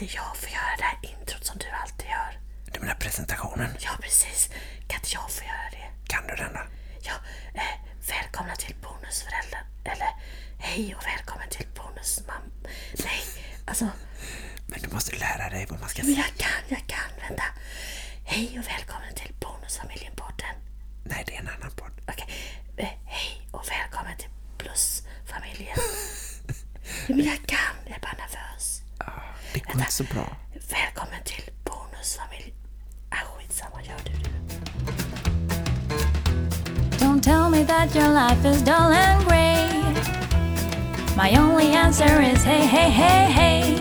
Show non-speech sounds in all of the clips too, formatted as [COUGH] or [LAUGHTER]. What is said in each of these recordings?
inte jag få göra det här introt som du alltid gör? Du menar presentationen? Ja, precis. Kan inte jag få göra det? Kan du den då? Ja, eh, välkomna till Bonusföräldrar. Eller hej och välkommen till Bonusmam... Nej, alltså... Men du måste lära dig vad man ska Men säga. jag kan, jag kan. Vänta. Hej och välkommen till Bonusfamiljen-podden. Nej, det är en annan podd. Okej. Eh, hej och välkommen till Plusfamiljen. [LAUGHS] men jag kan. Jag är bara nervös. Det går inte så bra. Välkommen till Bonusfamiljen. Ah, skitsamma. Gör du det. Don't tell me that your life is dull and grey. My only answer is hey, hey, hey, hey.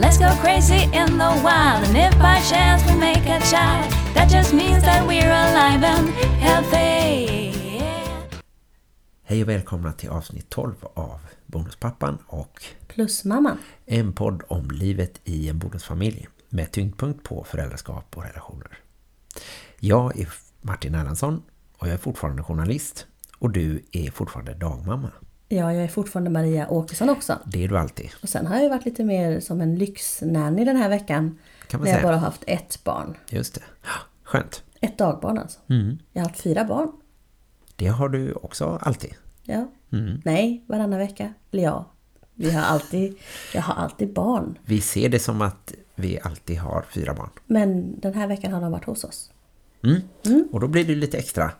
Let's go crazy in the wild, and if by chance we make a child, that just means that we're alive and healthy. Hej och välkomna till avsnitt 12 av Bonuspappan och Plusmamman. en podd om livet i en bonusfamilj med tyngdpunkt på föräldraskap och relationer. Jag är Martin Erlandsson och jag är fortfarande journalist och du är fortfarande dagmamma. Ja, jag är fortfarande Maria Åkesson också. Det är du alltid, Och sen har jag varit lite mer som en lyxnanny den här veckan. kan man När jag säga. bara haft ett barn. Just det. Skönt. Ett dagbarn alltså. Mm. Jag har haft fyra barn. Det har du också alltid. Ja. Mm. Nej, varannan vecka. Eller ja. Vi har alltid, jag har alltid barn. Vi ser det som att vi alltid har fyra barn. Men den här veckan har de varit hos oss. Mm. Och då blir det lite extra.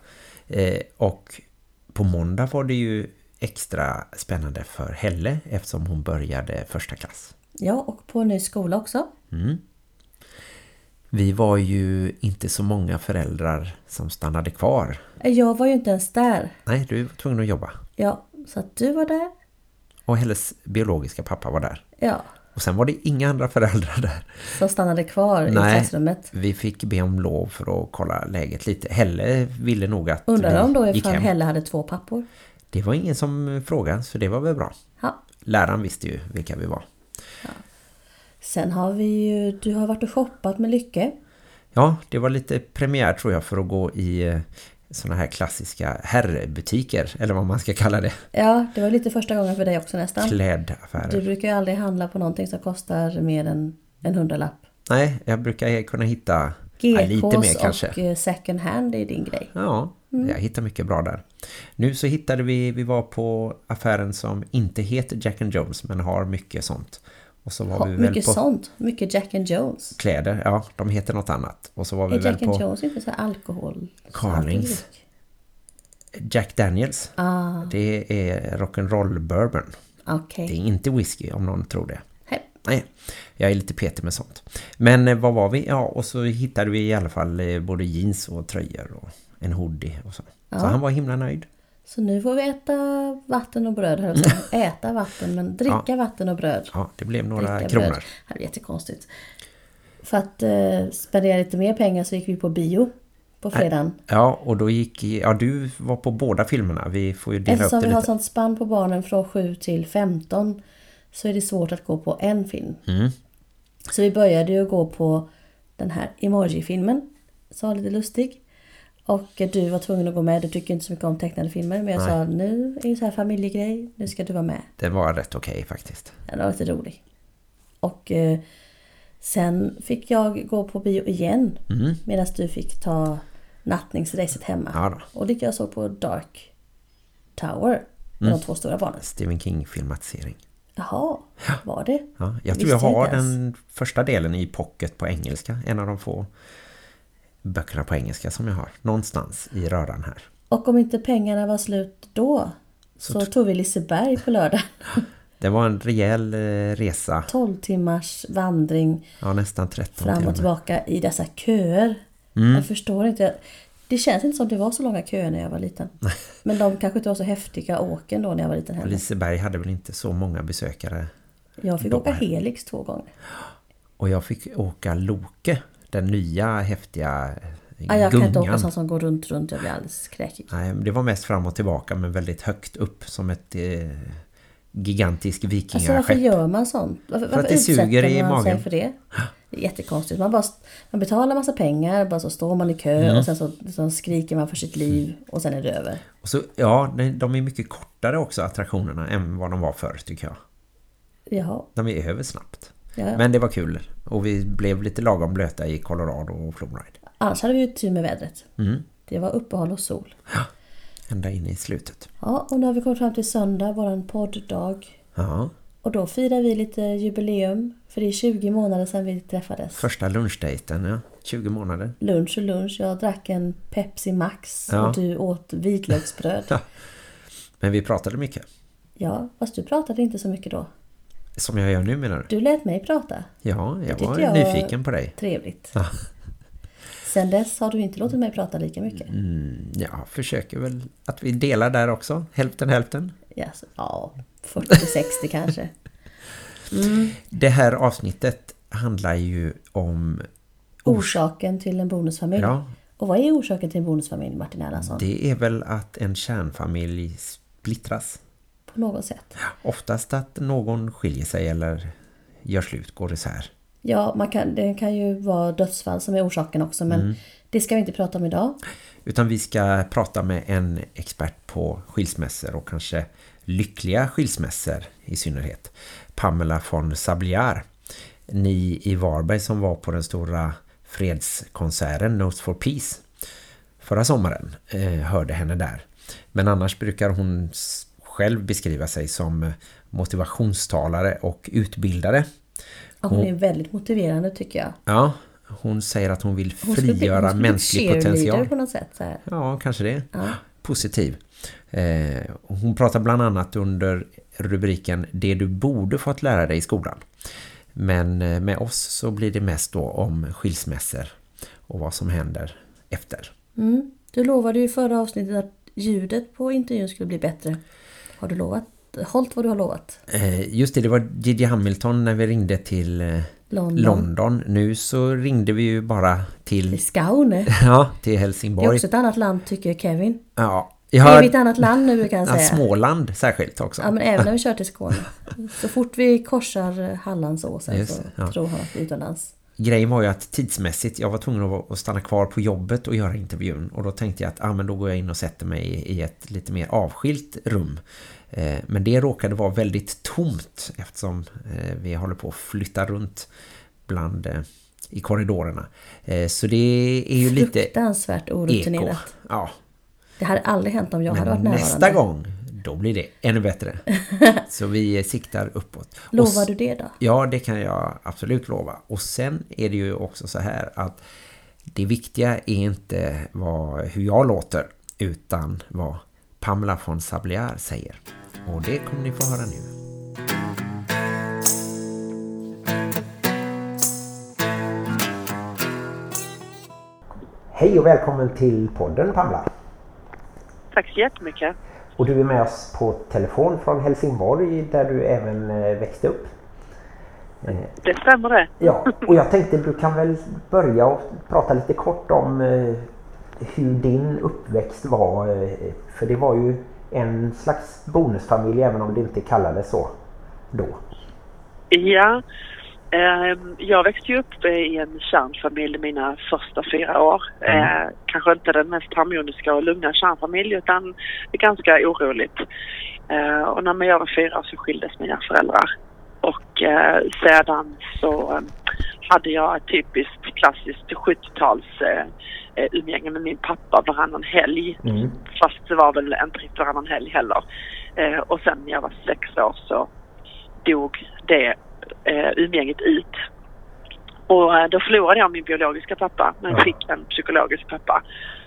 Eh, och på måndag var det ju extra spännande för Helle eftersom hon började första klass. Ja, och på en ny skola också. Vi var ju inte så många föräldrar som stannade kvar. Jag var ju inte ens där. Nej, du var tvungen att jobba. Ja, så att du var där. Och Helles biologiska pappa var där. Ja, Och sen var det inga andra föräldrar där. som stannade kvar i Nej. klassrummet. Vi fick be om lov för att kolla läget lite. Helle ville nog att Undrar om då ifall. Helle hade två pappor. Det var ingen som frågade, så det var väl bra. Ja. Läraren visste ju vilka vi var. Sen har vi ju, du har varit och shoppat med Lycke. Ja, det var lite premiär tror jag för att gå i eh, såna här klassiska herrbutiker, eller vad man ska kalla det. Ja, det var lite första gången för dig också nästan. Klädaffärer. Du brukar ju aldrig handla på någonting som kostar mer än en hundralapp. Nej, jag brukar kunna hitta ja, lite mer GKs kanske. och eh, second hand är din grej. Ja, jag hittar mycket bra där. Nu så hittade vi, vi var på affären som inte heter Jack and Jones men har mycket sånt. Och så var Ha, vi väl mycket på sånt. Mycket Jack and Jones. kläder, ja de heter något annat. Och så var vi Är väl Jack and Jones inte så alkohol? Carlings. Jack Daniels. Ah, Det är rock'n'roll bourbon. okej. Det är inte whisky om någon tror det. Hej. Nej, jag är lite petig med sånt. Men eh, vad var vi? Ja, och så hittade vi i alla fall eh, både jeans och tröjor och en hoodie och så. Så han var himla nöjd. Så nu får vi äta vatten och bröd. säga. äta vatten, men dricka vatten och bröd. Ja, det blev några Dricka kronor. bröd. Det här är jättekonstigt. För att eh, spendera lite mer pengar så gick vi på bio på fredagen. Ja, och då gick... Ja, du var på båda filmerna. Vi får ju dela Eftersom upp det vi har lite. sånt spann på barnen från 7 till 15 så är det svårt att gå på en film. Mm. Så vi började ju gå på den här Emoji-filmen var lite lustig. Och du var tvungen att gå med. Du tycker inte så mycket om tecknade filmer. Men jag sa nu är det så här familjegrej. Nu ska du vara med. Det var rätt okej faktiskt. Ja, det var lite rolig. Och eh, sen fick jag gå på bio igen. Medan du fick ta nattningsracet hemma. Mm. Ja. Och det jag såg på Dark Tower. Med Mm. de två stora barnen. Stephen King-filmatisering. Jaha, var det? Ja, jag tror jag har den första delen i pocket på engelska. En av de få böckerna på engelska som jag har. Någonstans i röran här. Och om inte pengarna var slut då så, tog vi Liseberg på lördag. [LAUGHS] Det var en rejäl eh, resa. 12 timmars vandring Ja, nästan 13 fram och tillbaka i dessa köer. Mm. Jag förstår inte. Det känns inte som det var så långa köer när jag var liten. Men de kanske inte var så häftiga åken då när jag var liten heller. Liseberg hade väl inte så många besökare. Jag fick då åka. Helix två gånger. Och jag fick åka Loke. Den nya häftiga Ah, jag kan inte åka gungan. sånt som går runt runt. Jag blir alldeles kräkig. Nej, det var mest fram och tillbaka men väldigt högt upp som ett eh, gigantiskt Alltså vikingaskepp. varför gör man sånt? Varför, att varför det utsätter suger i man sig magen. för det? Det är jättekonstigt. Man, bara, man betalar massa pengar, bara så står man i kö och sen så, så skriker man för sitt liv och sen är det över. Och så, ja, de- de är mycket kortare också attraktionerna än vad de var förr tycker jag. Jaha, De är över snabbt. Ja. Men det var kul. Och vi blev lite lagom blöta i Colorado och Floride. Annars hade vi ju tur med vädret. Mm. Det var uppehåll och sol. Ända in i slutet. Ja, och nu har vi kommit fram till söndag, våran podddag. Ja. Och då firar vi lite jubileum. För det är 20 månader sedan vi träffades. Första lunchdejten, ja. 20 månader. Lunch och lunch. Jag drack en Pepsi Max Ja. och du åt vitlöksbröd. [LAUGHS] Ja. Men vi pratade mycket. ja, fast du pratade inte så mycket då. Som jag gör nu menar du? Du lät mig prata. Ja, jag var jag- nyfiken på dig. Trevligt. Ja. Sen dess har du inte låtit mig prata lika mycket. Mm, ja, försöker väl att vi delar där också. Hälften hälften. Ja, så- ja 40-60 [LAUGHS] kanske. Det här avsnittet handlar ju om... Orsaken till en bonusfamilj. Ja, Och vad är orsaken till en bonusfamilj, Martin Erlandsson? det är väl att en kärnfamilj splittras. På något sätt. Oftast att någon skiljer sig eller gör slut, går isär. Ja, man kan, det kan ju vara dödsfall som är orsaken också, men Mm. det ska vi inte prata om idag. Utan vi ska prata med en expert på skilsmässor och kanske lyckliga skilsmässor i synnerhet. Pamela von Sabliar. Ni i Varberg som var på den stora fredskonserten Notes for Peace förra sommaren eh, hörde henne där. Men annars brukar hon själv beskriva sig som eh, motivationstalare och utbildare. Ja, hon är väldigt motiverande tycker jag. Ja, hon säger att hon vill Hon bli- frigöra hon bli mänsklig cheerleader potential. på något sätt. Ja, kanske det. Ja. Positiv. Eh, hon pratar bland annat under rubriken Det du borde fått lära dig i skolan. Men eh, med oss så blir det mest då om skilsmässor och vad som händer efter. Mm. Du lovade ju i förra avsnittet att ljudet på intervjun skulle bli bättre. Har du lovat? Hållt vad du har lovat? Eh, just det, det var Gigi Hamilton när vi ringde till eh, London. London. Nu så ringde vi ju bara I till, Skåne. [LAUGHS] ja, till Det är Helsingborg. också ett annat land tycker Kevin. Ja, Det jag är har vi ett annat land nu kan jag ja, säga. Småland särskilt också. Ja men även när vi kör till Skåne. [LAUGHS] Så fort vi korsar Hallandsåsen Just så det, ja. tror han att vi är utomlands. Grejen var ju att tidsmässigt, jag var tvungen att stanna kvar på jobbet och göra intervjun. Och då tänkte jag att ah, men då går jag in och sätter mig i, ett lite mer avskilt rum. Eh, men det råkade vara väldigt tomt eftersom eh, vi håller på att flytta runt bland eh, i korridorerna. Så det är ju lite Fruktansvärt eko. orutinerat. Ja, Det hade aldrig hänt om jag hade varit men närvarande. nästa gång, då blir det ännu bättre. [LAUGHS] så vi siktar uppåt. Lovar du det då? Ja, det kan jag absolut lova. Och sen är det ju också så här att det viktiga är inte vad, hur jag låter utan vad Pamela von Sabliar säger. Och det kommer ni få höra nu. Hej och välkommen till podden Pamela. Tack så jättemycket. Och du är med oss på telefon från Helsingborg där du även eh, växte upp. Eh, Det stämmer det. Ja, och jag tänkte du kan väl börja och prata lite kort om eh, hur din uppväxt var. För det var ju en slags bonusfamilj även om det inte kallades så då. Ja, jag växte upp i en kärnfamilj mina första fyra år. Eh, kanske inte den mest harmoniska och lugna kärnfamilj utan ganska oroligt. Eh, och när jag var fyra så skildes mina föräldrar. Och eh, sedan så eh, hade jag ett typiskt klassiskt 70-tals eh, eh, umgänge med min pappa varannan helg. Mm. Fast det var väl inte riktigt varannan helg heller. Och sen när jag var sex år så dog det eh, umgänget ut. Och eh, då förlorade jag min biologiska pappa men Ja. fick en psykologisk pappa.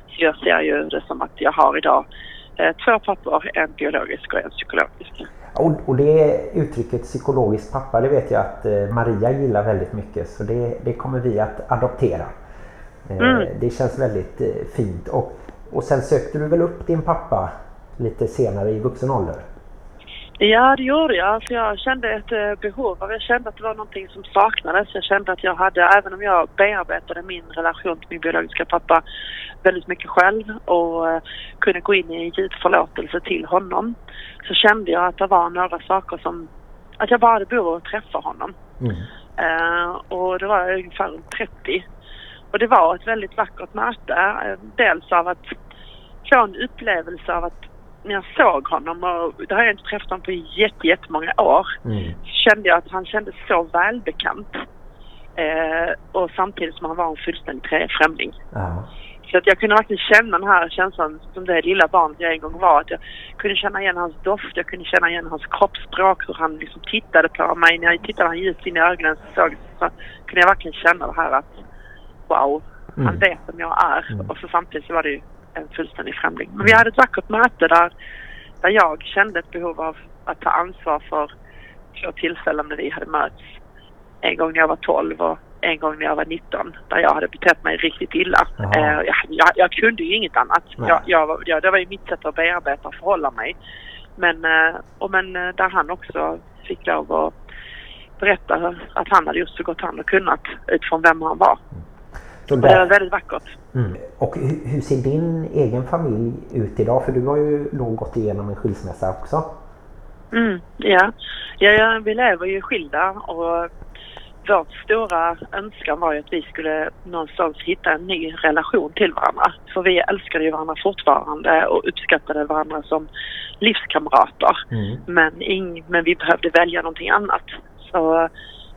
Så jag ser ju det som att jag har idag eh, två pappor, en biologisk och en psykologisk. Och, och det uttrycket psykologisk pappa det vet jag att eh, Maria gillar väldigt mycket så det, det kommer vi att adoptera. Eh, Mm. Det känns väldigt fint. Och, och sen sökte du väl upp din pappa lite senare i vuxen ålder? Ja, det gjorde jag. För jag kände ett eh, behov av, jag kände att det var någonting som saknades. Jag kände att jag hade, även om jag bearbetade min relation till min biologiska pappa väldigt mycket själv och eh, kunde gå in i en djup förlåtelse till honom. Så kände jag att det var några saker som, att jag bara hade behov av att träffa honom. Mm. Eh, och det var ungefär runt 30. Och det var ett väldigt vackert möte. Dels av att få en upplevelse av att när jag såg honom och det har jag inte träffat honom på jätte, jättemånga år. Mm. Så kände jag att han kändes så välbekant. Eh, och samtidigt som han var en fullständig främling. Ja. Så att jag kunde verkligen känna den här känslan som det lilla barnet jag en gång var. Att jag kunde känna igen hans doft, jag kunde känna igen hans kroppsspråk, hur han liksom tittade på mig. När jag tittade han djupt in i ögonen så, såg, så kunde jag verkligen känna det här att wow, han Mm. vet vem jag är. Mm. Och så samtidigt så var det ju en fullständig främling. Men vi hade ett vackert möte där, där jag kände ett behov av att ta ansvar för två tillfällen när vi hade mötts. En gång när jag var 12 och en gång när jag var 19 där jag hade betett mig riktigt illa. Eh, jag, jag, jag kunde ju inget annat. Jag, det var ju mitt sätt att bearbeta och förhålla mig. Men, eh, och men eh, där han också fick lov att berätta att han hade gjort så gott han hade kunnat utifrån vem han var. Så det var väldigt vackert. mm. Och hur, ser din egen familj ut idag? För du har ju nog gått igenom en skilsmässa också. Mm, ja. ja, ja, vi lever ju skilda och vårt stora önskan var ju att vi skulle någonstans hitta en ny relation till varandra. För vi älskade ju varandra fortfarande och uppskattade varandra som livskamrater. Mm. Men, ing, men vi behövde välja någonting annat. Så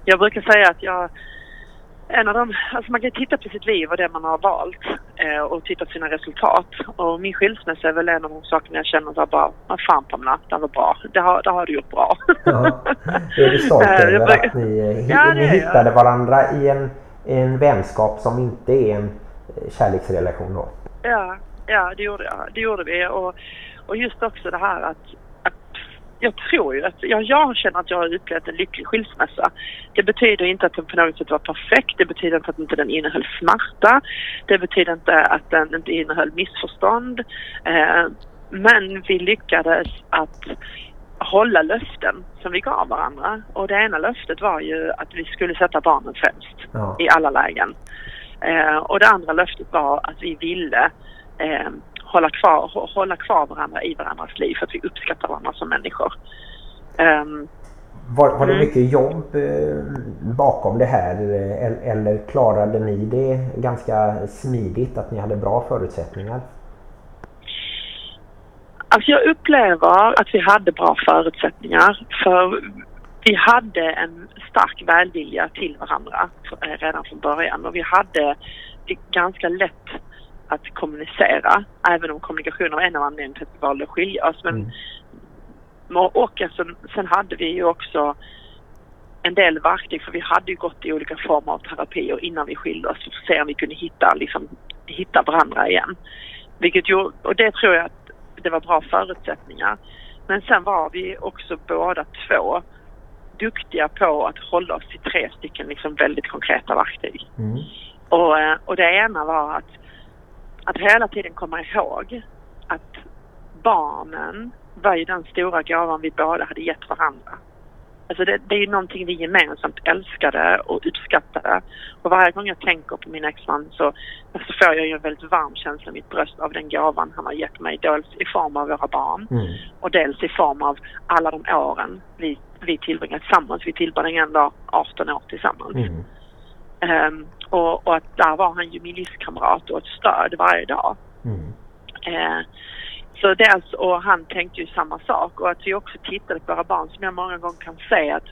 jag brukar säga att jag en av de, alltså man kan titta på sitt liv och det man har valt eh, och titta på sina resultat. Och min skilsmässa är väl en av de sakerna jag känner här bara, vad fan Pamela, det var bra. Det har, det har du gjort bra. Ja. Är du stolt över att ni, eh, Ja, ni hittade varandra i en, en vänskap som inte är en eh, kärleksrelation då? Ja, ja det gjorde jag. Det gjorde vi. Och, och just också det här att, att jag tror ju att ja, jag känner att jag har upplevt en lycklig skilsmässa. Det betyder inte att den på något sätt var perfekt. Det betyder inte att inte den innehöll smärta. Det betyder inte att den inte innehöll missförstånd. Eh, men vi lyckades att hålla löften som vi gav varandra. Och det ena löftet var ju att vi skulle sätta barnen främst Ja. i alla lägen. Eh, och det andra löftet var att vi ville eh, hålla, kvar, hå- hålla kvar varandra i varandras liv för att vi uppskattar varandra som människor. Ehm, Var, var det Mm. mycket jobb eh, bakom det här eh, el- eller klarade ni det ganska smidigt att ni hade bra förutsättningar? Alltså jag upplever att vi hade bra förutsättningar för vi hade en stark välvilja till varandra eh, redan från början och vi hade ganska lätt att kommunicera även om kommunikation var en av anledningarna till att vi valde att skilja oss. Men, Mm. och alltså, sen hade vi ju också en del verktyg för vi hade ju gått i olika former av terapier innan vi skilde oss för att se om vi kunde hitta, liksom, hitta varandra igen. Vilket ju, och det tror jag att det var bra förutsättningar. Men sen var vi också båda två duktiga på att hålla oss till tre stycken liksom väldigt konkreta verktyg. Mm. Och, eh, och det ena var att, att hela tiden komma ihåg att barnen var ju den stora gåvan vi båda hade gett varandra. Alltså det, det är ju någonting vi gemensamt älskade och uppskattade. Och varje gång jag tänker på min exman så, så får jag ju en väldigt varm känsla i mitt bröst av den gåvan han har gett mig. Dels i form av våra barn Mm. och dels i form av alla de åren vi, vi tillbringat tillsammans. Vi tillbringade ändå 18 år tillsammans. Mm. Ehm, och, och att där var han ju min livskamrat och ett stöd varje dag. Mm. Eh, så dels, och han tänkte ju samma sak och att vi också tittade på våra barn som jag många gånger kan se att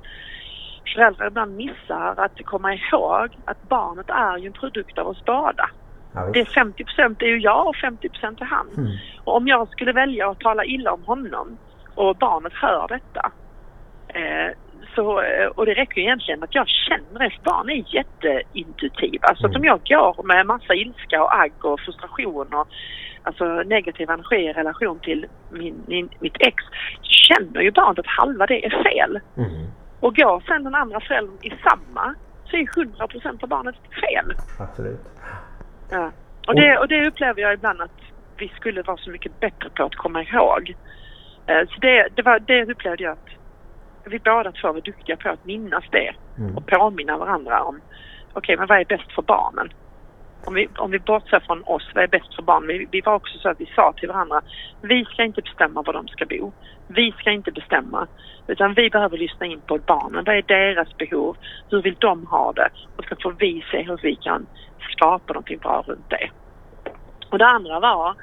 föräldrar ibland missar att komma ihåg att barnet är ju en produkt av oss båda. Ja, Det är visst. 50% är ju jag och 50% är han. Mm. Och om jag skulle välja att tala illa om honom och barnet hör detta eh, så, eh, och det räcker ju egentligen att jag känner det. Barn är jätteintuitiva. Så att om jag går med massa ilska och agg och frustration och alltså negativ energi i relation till min, min, mitt ex känner ju barnet att halva det är fel. Mm. Och går sen den andra föräldern i samma så är 100% av barnet fel. Absolut. Ja. Och, det, och det upplever jag ibland att vi skulle vara så mycket bättre på att komma ihåg. Eh, Så det, det, var, det upplevde jag att vi båda två var duktiga på att minnas det Mm. och påminna varandra om okej, men vad är bäst för barnen? Om vi, om vi bortser från oss, vad är bäst för barnen? Vi, vi var också så att vi sa till varandra, vi ska inte bestämma var de ska bo. Vi ska inte bestämma, utan vi behöver lyssna in på barnen. Vad är deras behov? Hur vill de ha det? Och så får vi se hur vi kan skapa någonting bra runt det. Och det andra var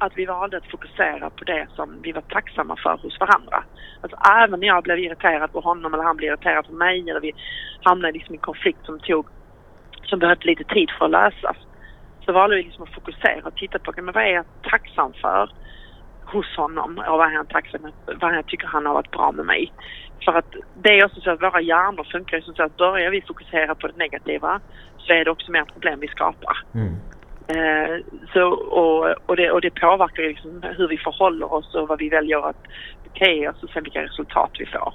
att vi valde att fokusera på det som vi var tacksamma för hos varandra. Alltså även när jag blev irriterad på honom eller han blev irriterad på mig eller vi hamnade liksom i konflikt som tog, som behövde lite tid för att lösas. Så valde vi liksom att fokusera och titta på, men vad är jag tacksam för hos honom och vad är han tacksam vad jag tycker han har varit bra med mig. För att det är också så att våra hjärnor funkar ju som så att börjar vi fokusera på det negativa så är det också mer problem vi skapar. Mm. Eh, så, och, och, det, och det påverkar liksom hur vi förhåller oss och vad vi väljer att bete oss och sen vilka resultat vi får.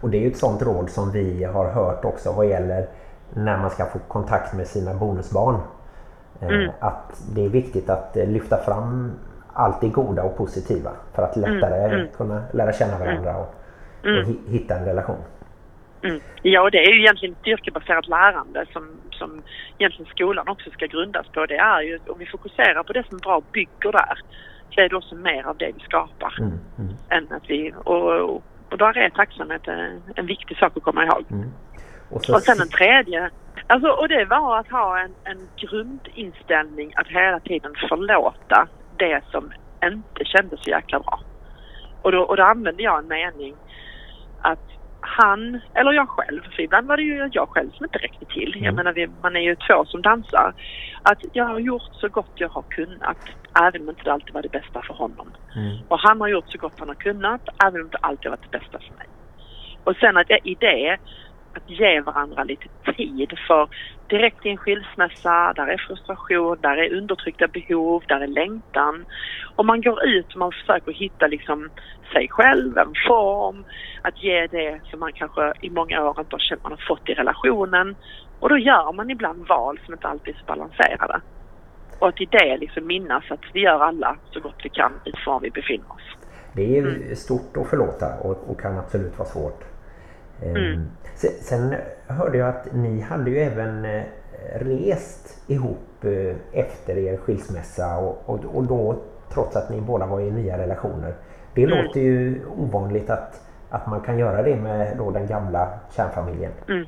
Och det är ju ett sånt råd som vi har hört också vad gäller när man ska få kontakt med sina bonusbarn. Eh, Mm. Att det är viktigt att eh, lyfta fram allt det goda och positiva för att lättare mm. kunna lära känna varandra och, och hi- hitta en relation. Mm. Ja, det är ju egentligen ett styrkebaserat lärande som, som egentligen skolan också ska grundas på. Det är ju, om vi fokuserar på det som är bra och bygger där, så är det också mer av det vi skapar. Mm, mm, Än att vi, och, och där är tacksamhet en, en viktig sak att komma ihåg. mm. Och så Och sen en tredje, alltså, och det var att ha en, en grundinställning att hela tiden förlåta det som inte kändes så jäkla bra. Och då, och då använde jag en mening att han, eller jag själv, för ibland var det ju jag själv som inte räckte till. Jag Mm. menar, vi, man är ju två som dansar. Att jag har gjort så gott jag har kunnat, även om inte det alltid var det bästa för honom. Mm. Och han har gjort så gott han har kunnat, även om det alltid varit det bästa för mig. Och sen att jag i det, att ge varandra lite tid för direkt i en skilsmässa, där är frustration, där är undertryckta behov, där är längtan. Och man går ut och man försöker hitta liksom sig själv, en form, att ge det som man kanske i många år inte har känt man har fått i relationen. Och då gör man ibland val som inte alltid är så balanserade. Och att i det liksom minnas att vi gör alla så gott vi kan utifrån vi befinner oss. Det är Mm. stort att förlåta och, och kan absolut vara svårt. Ehm, Mm. Sen, hörde jag att ni hade ju även eh, rest ihop eh, efter er skilsmässa och, och, och då trots att ni båda var i nya relationer. Det Mm. låter ju ovanligt att, att man kan göra det med då den gamla kärnfamiljen. Mm.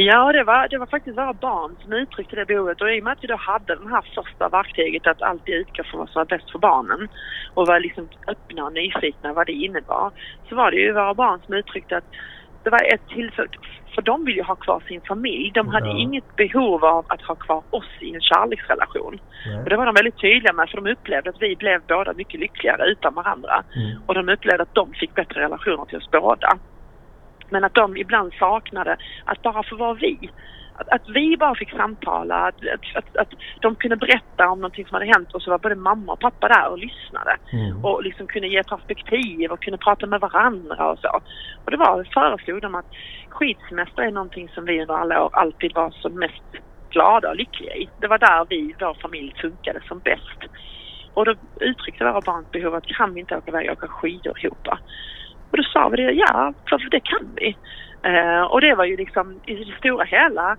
Ja, det var, det var faktiskt våra barn som uttryckte det behovet och i och med att vi då hade det här första verktyget att alltid utgå från vad som var bäst för barnen och var liksom öppna och nyfikna vad det innebar så var det ju våra barn som uttryckte att det var ett tillfälle, för de vill ju ha kvar sin familj. De hade Ja. inget behov av att ha kvar oss i en kärleksrelation. Nej. Och det var de väldigt tydliga med för de upplevde att vi blev båda mycket lyckligare utan varandra. Mm. Och de upplevde att de fick bättre relationer till oss båda. Men att de ibland saknade att bara få vara vi. Att, att vi bara fick samtala, att, att, att, de kunde berätta om någonting som hade hänt och så var både mamma och pappa där och lyssnade. Mm. Och liksom kunde ge perspektiv och kunde prata med varandra och så. Och det var, föreslog de att skidsemester är någonting som vi under alla år alltid var som mest glada och lyckliga i. Det var där vi, vår familj, funkade som bäst. Och då uttryckte våra barns behov att kan vi inte åka iväg och åka skidor ihop? Och då sa vi det, ja, för det kan vi. Eh, och det var ju liksom i det stora hela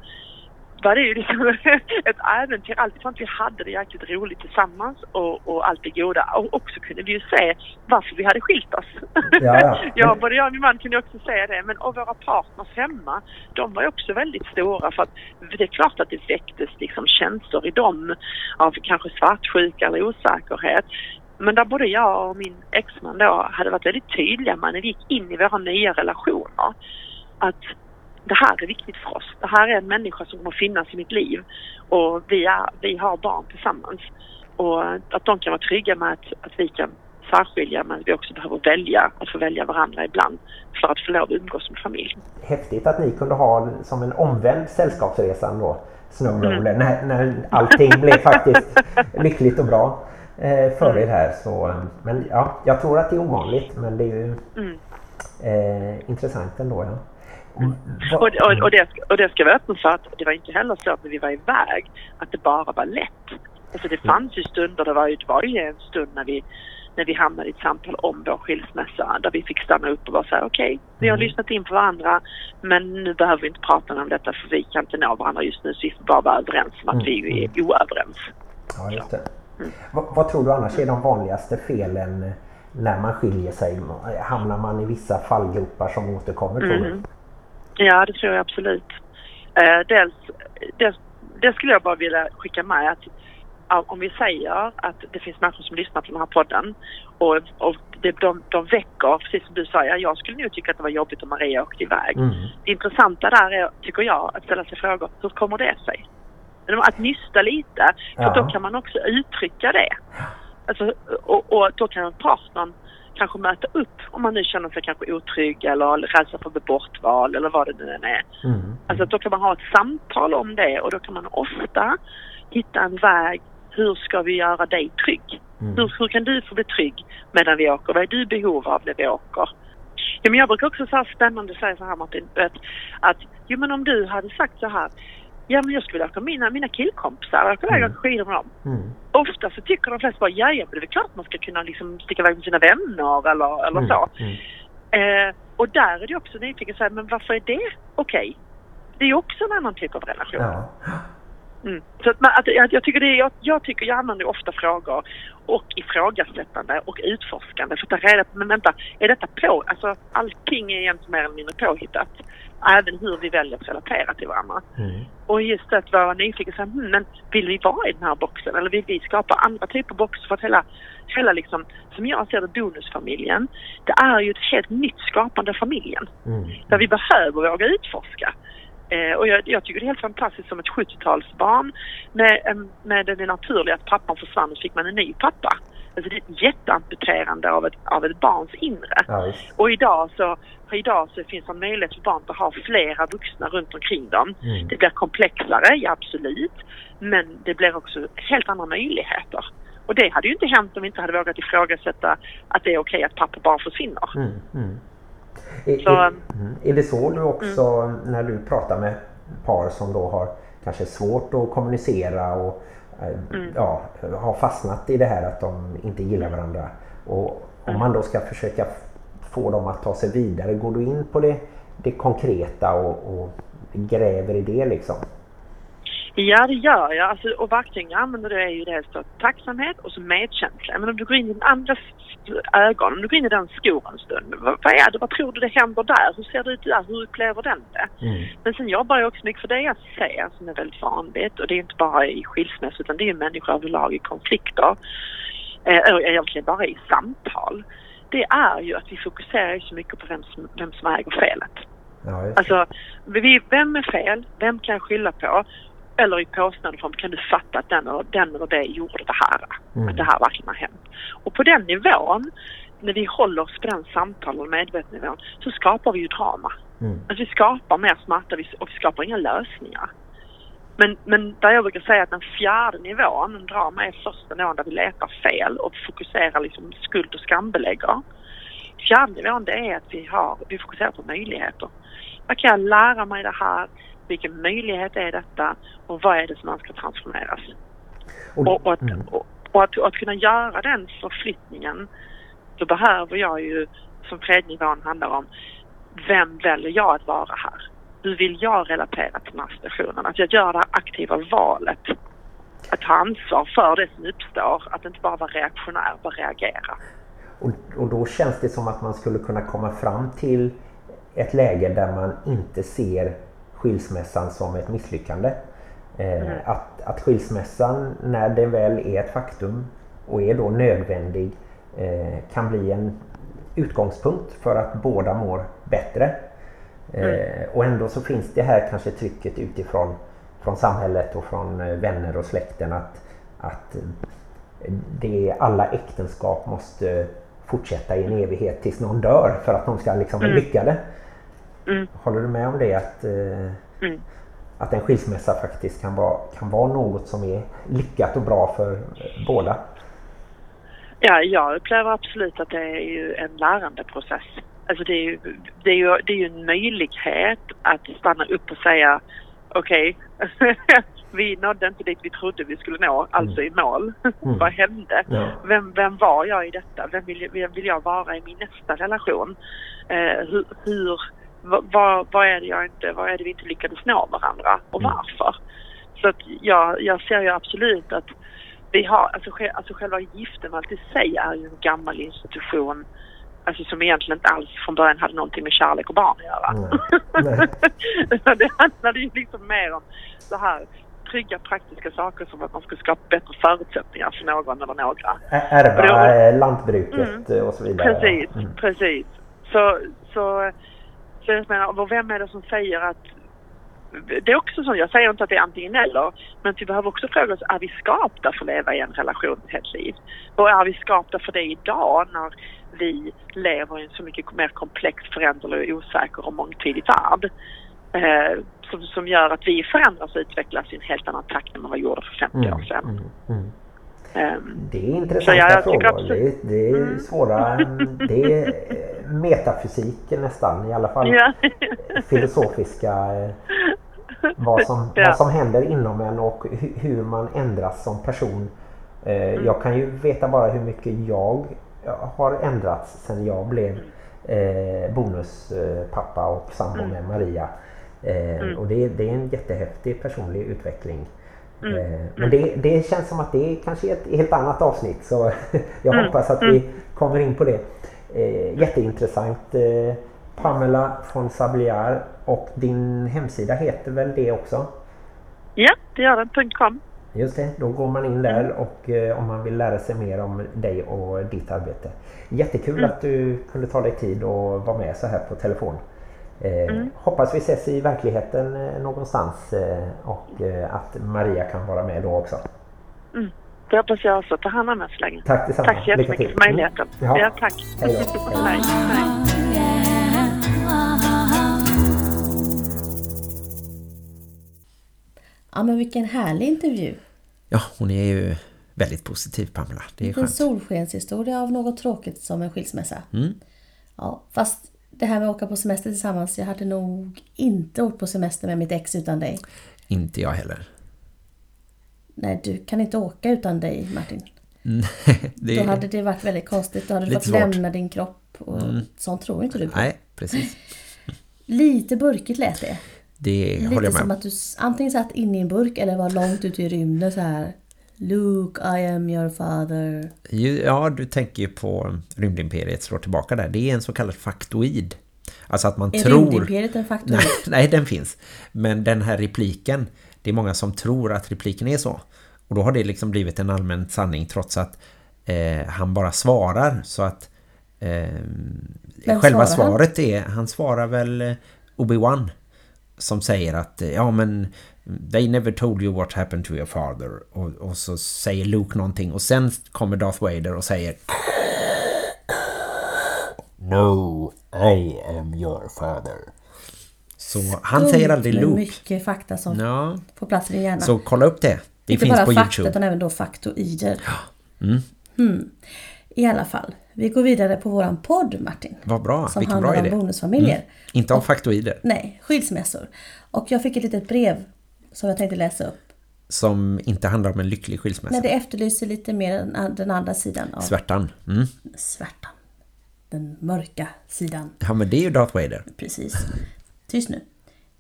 var det ju liksom [LAUGHS] ett äventyr. Alltid från att vi hade det jäkligt roligt tillsammans och, och allt det goda. Och också kunde vi ju se varför vi hade skilt oss. Ja, ja. [LAUGHS] ja, både jag och min man kunde också se det. Men och våra partners hemma, de var ju också väldigt stora för att det är klart att det väcktes liksom känslor i dem av kanske svartsjuka eller osäkerhet. Men där både jag och min exman då hade varit väldigt tydliga med när vi gick in i våra nya relationer att det här är viktigt för oss. Det här är en människa som kommer finnas i mitt liv och vi, är, vi har barn tillsammans. Och att de kan vara trygga med att, att vi kan särskilja men att vi också behöver välja, att få välja varandra ibland för att få lov att umgås som familj. Häftigt att ni kunde ha som en omvänd sällskapsresa då. Snowroller, när, när allting blev faktiskt lyckligt och bra eh, er här. Så, eh, men ja, jag tror att det är ovanligt men det är ju Mm. eh, intressant ändå. Ja. Mm. Och, och, och, det, och det ska vi öppna för att det var inte heller så att när vi var iväg att det bara var lätt. Alltså det fanns ju stunder, det var ju, det var ju en stund när vi, när vi hamnade i ett samtal om vår skilsmässa där vi fick stanna upp och bara säga okej, vi har Mm. lyssnat in på varandra men nu behöver vi inte prata om detta för vi kan inte nå varandra just nu så vi får bara vara överens om att vi är oöverens. Ja, just det. Vad, vad tror du annars är de vanligaste felen när man skiljer sig? Hamnar man i vissa fallgropar som återkommer tror du? Mm. Ja, det tror jag absolut. Eh, dels, dels, det skulle jag bara vilja skicka med att om vi säger att det finns människor som lyssnar på den här podden och, och det, de, de väcker, precis som du sa, ja, jag skulle nog tycka att det var jobbigt om Maria åkte iväg. Mm. Det intressanta där är, tycker jag, att ställa sig frågor, hur kommer det sig? Att nysta lite, för Ja. då kan man också uttrycka det. Alltså, och, och då kan partnern kanske möta upp om man nu känner sig kanske otrygg eller rädsla för bortvald eller vad det nu än är. Mm. Alltså då kan man ha ett samtal om det och då kan man ofta hitta en väg. Hur ska vi göra dig trygg? Mm. Hur, hur kan du få bli trygg medan vi åker? Vad är du behov av när vi åker? Ja, men jag brukar också så här spännande säga så här Martin, att, att jo men om du hade sagt så här Ja men jag skulle vilja åka mina, mina killkompisar, åka iväg och åka skidor med dem. Mm. Ofta så tycker de flesta bara, ja ja men det är väl klart att man ska kunna liksom sticka iväg med sina vänner eller, eller så. Mm. Eh, och där är det också nyfiken så här, men varför är det okej? Det är också en annan typ av relation. Ja. Mm. Så att man, att, jag, jag, tycker det, är- jag, jag tycker jag använder ofta frågor och ifrågasättande och utforskande för att ta reda på, men vänta, är detta på, alltså allting är egentligen mer eller mindre påhittat. Även hur vi väljer att relatera till varandra. Mm. Och just att vara nyfiken, så här, hmm, men vill vi vara i den här boxen eller vill vi skapa andra typer av boxar för att hela, hela liksom, som jag ser det, bonusfamiljen, det är ju ett helt nytt skapande av familjen Mm. där vi behöver våga utforska. Eh, och jag, jag tycker det är helt fantastiskt som ett 70-talsbarn med, em, med det naturliga att pappan försvann och så fick man en ny pappa. Alltså det är ett jätteamputerande av ett, av ett barns inre. Ja. Och idag så, idag så finns det möjlighet för barn att ha flera vuxna runt omkring dem. Mm. Det blir komplexare, ja absolut. Men det blir också helt andra möjligheter. Och det hade ju inte hänt om vi inte hade vågat ifrågasätta att det är okej att pappa bara försvinner. Mm. Mm. Är, Så, är, mm. är det så du också när du pratar med par som då har kanske svårt att kommunicera och eh, ja, har fastnat i det här att de inte gillar varandra. Och om man då ska försöka få dem att ta sig vidare, går du in på det, det konkreta och, och gräver i det liksom? Ja, det gör jag. Alltså, och verktyg jag använder det är ju dels då tacksamhet och så medkänsla. Men om du går in i den andras ögon, om du går in i den skor en stund. Vad, vad är det? Vad tror du det händer där? Hur ser det ut där? Hur upplever den det? Mm. Men sen jobbar jag också mycket för det jag ser som är väldigt vanligt och det är inte bara i skilsmässa utan det är människor överlag i konflikter. Eh, egentligen bara i samtal. Det är ju att vi fokuserar ju så mycket på vem som, vem som äger felet. Ja. Alltså, vi, vem är fel? Vem kan jag skylla på? Eller i påstående form, kan du fatta att den eller, den eller det gjorde det här? Mm. Att det här verkligen har hänt. Och på den nivån, när vi håller oss på den samtal och medvetenhetsnivån, så skapar vi ju drama. Mm. Alltså vi skapar mer smärta och vi skapar inga lösningar. Men, men där jag brukar säga att den fjärde nivån, en drama, är första nivån där vi letar fel och fokuserar liksom skuld och skambelägger. Fjärde nivån det är att vi, har, vi fokuserar på möjligheter. Vad kan jag lära mig det här? Vilken möjlighet är detta? Och vad är det som ska transformeras? Och, Och, att, mm. och, och att, att kunna göra den förflyttningen, då behöver jag ju, som tredje nivån handlar om, vem väljer jag att vara här? Hur vill jag relatera till den här situationen? Att jag gör det aktiva valet. Att ta ansvar för det som uppstår. Att inte bara vara reaktionär, bara reagera. Och, och då känns det som att man skulle kunna komma fram till ett läge där man inte ser skilsmässan som ett misslyckande. Eh, att, att skilsmässan, när det väl är ett faktum och är då nödvändig, eh, kan bli en utgångspunkt för att båda mår bättre. Eh, och ändå så finns det här kanske trycket utifrån från samhället och från eh, vänner och släkten att, att det, alla äktenskap måste fortsätta i en evighet tills någon dör för att de ska liksom bli lyckade. Mm. Håller du med om det? Att, eh, Mm. att en skilsmässa faktiskt kan vara, kan vara något som är lyckat och bra för eh, båda? Ja, jag upplever absolut att det är ju en lärandeprocess. Alltså det är ju, det är ju, det är ju en möjlighet att stanna upp och säga okej, [LAUGHS] vi nådde inte dit vi trodde vi skulle nå, alltså i mål. [LAUGHS] Mm. Vad hände? Ja. Vem, vem var jag i detta? Vem vill, vem vill jag vara i min nästa relation? Eh, hur, hur vad, vad, är det jag inte, vad är det vi inte lyckades nå varandra och Mm. varför? Så att jag, jag ser ju absolut att vi har, alltså, alltså själva giftermålet i sig är ju en gammal institution Alltså som egentligen inte alls från början hade någonting med kärlek och barn att göra. Nej. Nej. [LAUGHS] det handlade ju liksom mer om så här trygga praktiska saker som att man ska skapa bättre förutsättningar för någon eller några. Ärva Och då- eh, lantbruket eh, och så vidare. Precis, Mm. precis. Så, så, så jag menar, vem är det som säger att det är också så, jag säger inte att det är antingen eller, men vi behöver också fråga oss, är vi skapta för att leva i en relation ett helt liv? Och är vi skapta för det idag när vi lever i en så mycket mer komplex, föränderlig, osäker och mångtydig värld? Eh, som, som gör att vi förändras och utvecklas i en helt annan takt än man var gjorde för 50 år sedan. Mm, mm. Det är intressanta jag- frågor. absolut- Det, det är Mm. svåra. [LAUGHS] Det är metafysik nästan. I alla fall ja. filosofiska. eh, Vad som, Ja. vad som händer inom en och hu- hur man ändras som person. Eh, Mm. Jag kan ju veta bara hur mycket jag har ändrats sedan jag blev eh, bonuspappa och sambo med Maria. Och det, det är en jättehäftig personlig utveckling. Eh, Men det, det känns som att det kanske är ett helt annat avsnitt så [LAUGHS] jag hoppas att vi kommer in på det. Eh, jätteintressant. Eh, Pamela von Sabliar och din hemsida heter väl det också? ja, det gör den. .com. Just det, då går man in där och eh, om man vill lära sig mer om dig och ditt arbete. Jättekul att du kunde ta dig tid och vara med så här på telefon. Eh, Hoppas vi ses i verkligheten eh, någonstans eh, och eh, att Maria kan vara med då också. Det hoppas jag också. Ta hand om er så länge. Tack detsamma. Tack så jättemycket för möjligheten. Mm. Ja. Ja, tack. Hej då. [LAUGHS] Hej. Hej. Ja men vilken härlig intervju. Ja, hon är ju väldigt positiv Pamela. Det är En solskenshistoria av något tråkigt som en skilsmässa. Mm. Ja, fast det här med att åka på semester tillsammans, jag hade nog inte åkt på semester med mitt ex utan dig. Inte jag heller. Nej, du kan inte åka utan dig Martin. det Då hade det varit väldigt konstigt. Då hade du Lite fått svårt. Mm. lämna din kropp. Och Sånt tror inte du på. Nej, precis. Lite burkigt lät det. Det håller Lite jag med som om. att du antingen satt inne i en burk eller var långt ute i rymden så här. Luke, I am your father. Ja, du tänker ju på rymdimperiet slår tillbaka där. Det är en så kallad faktoid. Alltså att man Är tror... rymdimperiet en faktor? Nej, [LAUGHS] nej, den finns. Men den här repliken, det är många som tror att repliken är så. Och då har det liksom blivit en allmän sanning trots att eh, han bara svarar så att eh, själva svarar han? svaret är, han svarar väl eh, Obi-Wan som säger att eh, ja men they never told you what happened to your father och, och så säger Luke någonting och sen kommer Darth Vader och säger No, I am your father. Så han säger aldrig Luke. mycket fakta som Ja, får plats i din hjärna. så kolla upp det. Det Inte finns bara på fakta Youtube. utan även då faktoider. Hmm. I alla fall, vi går vidare på våran podd Martin. Vad bra, Som vilken bra handlar om idé. bonusfamiljer. Inte om faktoider. Nej, skilsmässor. Och jag fick ett litet brev som jag tänkte läsa upp. Som inte handlar om en lycklig skilsmässa. När det efterlyser lite mer den andra sidan av Svärtan. Mm. svärtan. Den mörka sidan. Ja men det är ju Darth Vader. Precis. Tyst nu.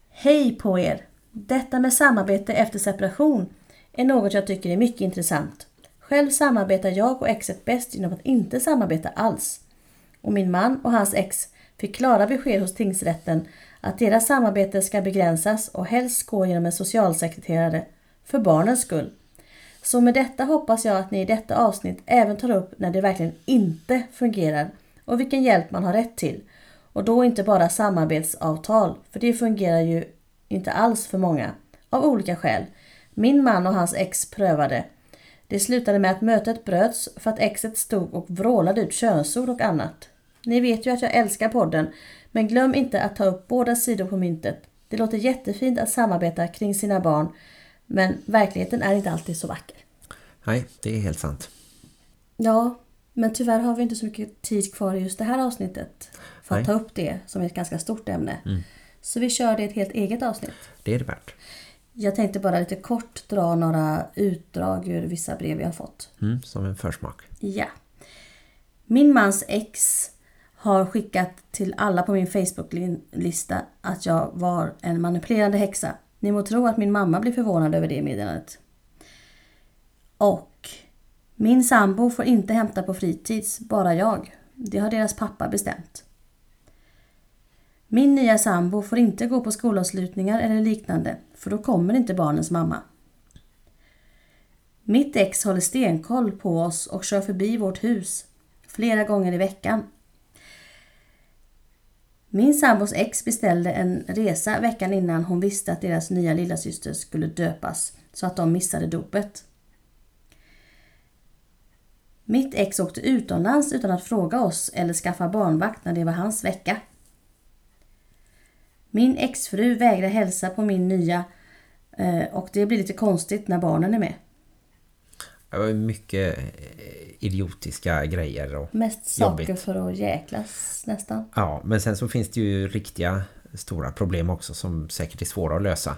Hej på er! Detta med samarbete efter separation är något jag tycker är mycket intressant. Själv samarbetar jag och exet bäst genom att inte samarbeta alls. Och min man och hans ex fick klara besked hos tingsrätten att deras samarbete ska begränsas och helst gå genom en socialsekreterare för barnens skull. Så med detta hoppas jag att ni i detta avsnitt även tar upp när det verkligen inte fungerar och vilken hjälp man har rätt till. Och då inte bara samarbetsavtal, för det fungerar ju inte alls för många. Av olika skäl. Min man och hans ex prövade. Det slutade med att mötet bröts för att exet stod och vrålade ut könsord och annat. Ni vet ju att jag älskar podden, men glöm inte att ta upp båda sidor på myntet. Det låter jättefint att samarbeta kring sina barn, men verkligheten är inte alltid så vacker. Nej, det är helt sant. Ja, men tyvärr har vi inte så mycket tid kvar i just det här avsnittet för att Nej. ta upp det som är ett ganska stort ämne. Så vi kör det ett helt eget avsnitt. Det är det värt. Jag tänkte bara lite kort dra några utdrag ur vissa brev jag har fått. Mm, som en försmak. Ja. Min mans ex har skickat till alla på min Facebook-lista att jag var en manipulerande häxa. Ni må tro att min mamma blir förvånad över det meddelandet. Och min sambo får inte hämta på fritids, bara jag. Det har deras pappa bestämt. Min nya sambo får inte gå på skolavslutningar eller liknande, för då kommer inte barnens mamma. Mitt ex håller stenkoll på oss och kör förbi vårt hus flera gånger i veckan. Min sambos ex beställde en resa veckan innan hon visste att deras nya lilla syster skulle döpas så att de missade dopet. Mitt ex åkte utomlands utan att fråga oss eller skaffa barnvakt när det var hans vecka. Min exfru vägrar hälsa på min nya eh, och det blir lite konstigt när barnen är med. Det var mycket eh, idiotiska grejer och Mest saker Jobbigt. för att jäklas nästan. Ja, men sen så finns det ju riktiga stora problem också som säkert är svåra att lösa.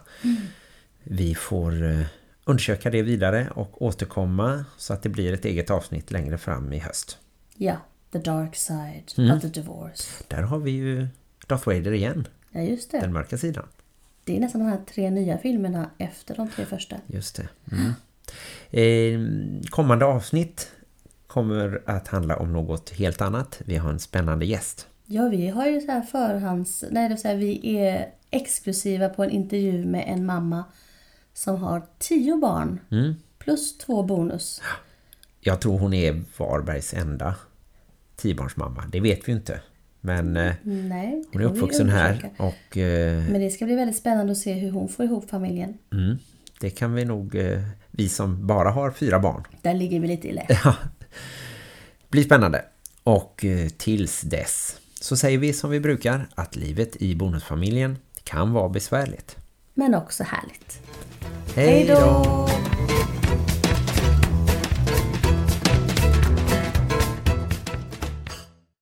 Vi får eh, undersöka det vidare och återkomma så att det blir ett eget avsnitt längre fram i höst. Ja, the dark side of the divorce. Där har vi ju Darth Vader igen, Ja, just det. den mörka sidan. Det är nästan de här tre nya filmerna efter de tre första. Just det. Mm. Eh, kommande avsnitt kommer att handla om något helt annat. Vi har en spännande gäst. Ja, vi har ju så här förhands... Nej, det vill säga vi är exklusiva på en intervju med en mamma som har tio barn. Mm. Plus två bonus. Jag tror hon är Varbergs enda tiobarnsmamma. Det vet vi inte. Men eh, Nej, hon är uppvuxen här och eh, Men det ska bli väldigt spännande att se hur hon får ihop familjen. mm, det kan vi nog, eh, vi som bara har fyra barn. Där ligger vi lite i lä. [LAUGHS] Ja, blir spännande. Och eh, tills dess så säger vi som vi brukar att livet i bonusfamiljen kan vara besvärligt. Men också härligt. Hej då! då!